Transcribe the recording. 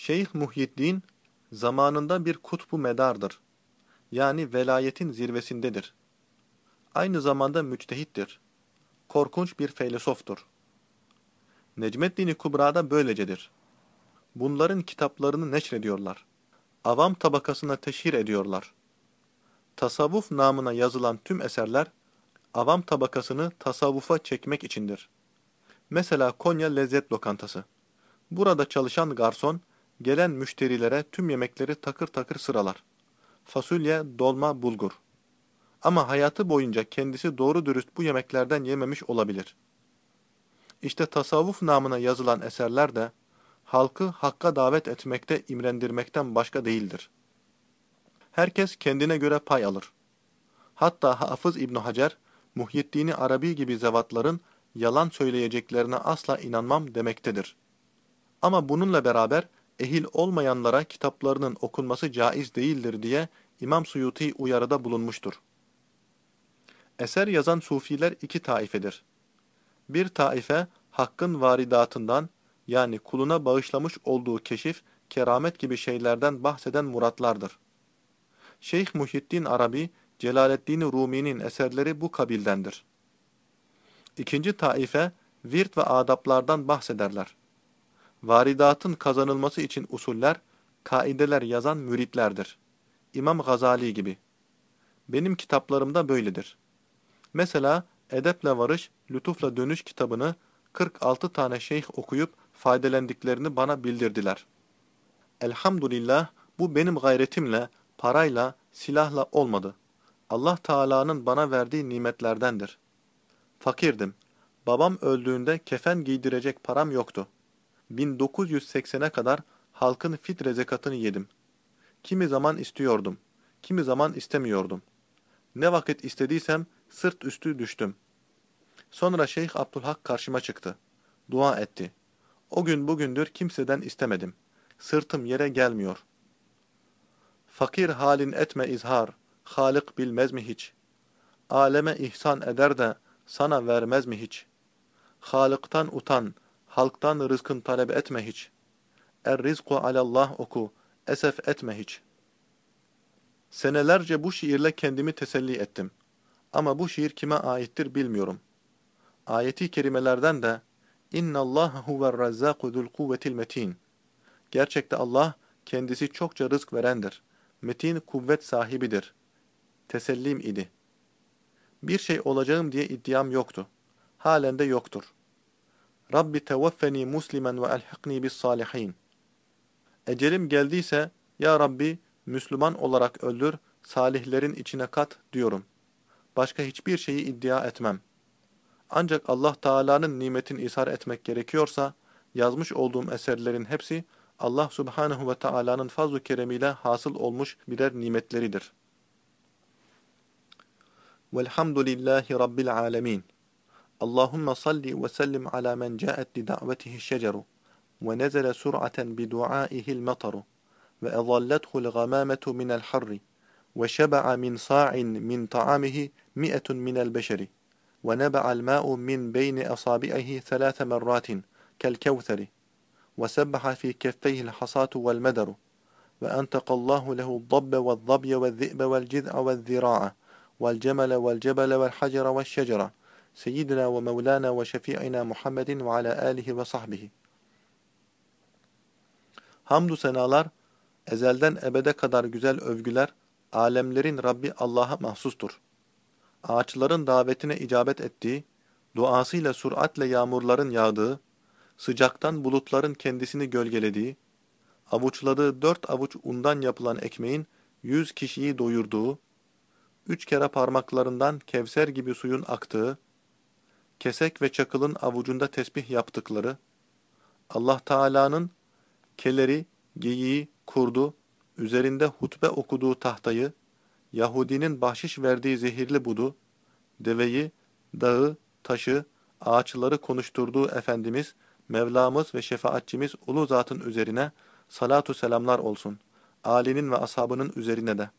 Şeyh Muhyiddin, zamanında bir kutbu medardır. Yani velayetin zirvesindedir. Aynı zamanda müçtehittir. Korkunç bir filozoftur. Necmeddin-i Kubra'da böylecedir. Bunların kitaplarını neşrediyorlar. Avam tabakasına teşhir ediyorlar. Tasavvuf namına yazılan tüm eserler, avam tabakasını tasavvufa çekmek içindir. Mesela Konya Lezzet Lokantası. Burada çalışan garson, gelen müşterilere tüm yemekleri takır takır sıralar. Fasulye, dolma, bulgur. Ama hayatı boyunca kendisi doğru dürüst bu yemeklerden yememiş olabilir. İşte tasavvuf namına yazılan eserler de, halkı hakka davet etmekte imrendirmekten başka değildir. Herkes kendine göre pay alır. Hatta Hafız İbn Hacer, Muhyiddin Arabi gibi zevatların yalan söyleyeceklerine asla inanmam demektedir. Ama bununla beraber ehil olmayanlara kitaplarının okunması caiz değildir diye İmam Suyuti uyarıda bulunmuştur. Eser yazan sufiler iki taifedir. Bir taife, hakkın varidatından, yani kuluna bağışlamış olduğu keşif, keramet gibi şeylerden bahseden muratlardır. Şeyh Muhyiddin Arabi, Celaleddin Rumi'nin eserleri bu kabildendir. İkinci taife, virt ve adaplardan bahsederler. Varidatın kazanılması için usuller, kaideler yazan müritlerdir. İmam Gazali gibi. Benim kitaplarımda böyledir. Mesela Edeple Varış, Lütufla Dönüş kitabını 46 tane şeyh okuyup faydelendiklerini bana bildirdiler. Elhamdülillah bu benim gayretimle, parayla, silahla olmadı. Allah Teala'nın bana verdiği nimetlerdendir. Fakirdim. Babam öldüğünde kefen giydirecek param yoktu. 1980'e kadar halkın fitre zekatını yedim. Kimi zaman istiyordum, kimi zaman istemiyordum. Ne vakit istediysem sırt üstü düştüm. Sonra Şeyh Abdülhak karşıma çıktı. Dua etti. O gün bugündür kimseden istemedim. Sırtım yere gelmiyor. Fakir halin etme izhar, Halık bilmez mi hiç? Aleme ihsan eder de sana vermez mi hiç? Halıktan utan, halktan rızkın talep etme hiç. Er rizku alallah oku, esef etme hiç. Senelerce bu şiirle kendimi teselli ettim. Ama bu şiir kime aittir bilmiyorum. Ayeti kerimelerden de İnna Allah huver razzaku zul kuvvetil metin. Gerçekte Allah kendisi çokça rızk verendir. Metin kuvvet sahibidir. Tesellim idi. Bir şey olacağım diye iddiam yoktu. Halen de yoktur. Rabbi tevaffeni muslimen ve elhikni bis salihin. Ecelim geldiyse ya Rabbi Müslüman olarak öldür, salihlerin içine kat diyorum. Başka hiçbir şeyi iddia etmem. Ancak Allah Teala'nın nimetini ishar etmek gerekiyorsa, yazmış olduğum eserlerin hepsi Allah Subhanahu ve Teala'nın fazl-ı keremiyle hasıl olmuş birer nimetleridir. Velhamdülillahi Rabbil alemin. اللهم صل وسلم على من جاءت لدعوته الشجر ونزل سرعة بدعائه المطر وأظلته الغمامة من الحر وشبع من صاع من طعامه مئة من البشر ونبع الماء من بين أصابعه ثلاث مرات كالكوثر وسبح في كفيه الحصاة والمدر وأنتق الله له الضب والظبي والذئب والجذع والذراع والجمل والجبل والحجر والشجرة seyyidina ve mevlana ve şefi'ina Muhammedin ve ala alihi ve sahbihi. Hamdü senalar, ezelden ebede kadar güzel övgüler, alemlerin Rabbi Allah'a mahsustur. Ağaçların davetine icabet ettiği, duasıyla süratle yağmurların yağdığı, sıcaktan bulutların kendisini gölgelediği, avuçladığı dört avuç undan yapılan ekmeğin yüz kişiyi doyurduğu, üç kere parmaklarından kevser gibi suyun aktığı, kesek ve çakılın avucunda tesbih yaptıkları, Allah Teala'nın keleri, geyiği, kurdu, üzerinde hutbe okuduğu tahtayı, Yahudinin bahşiş verdiği zehirli budu, deveyi, dağı, taşı, ağaçları konuşturduğu Efendimiz, Mevlamız ve şefaatçimiz ulu zatın üzerine salatu selamlar olsun. Ali'nin ve ashabının üzerine de.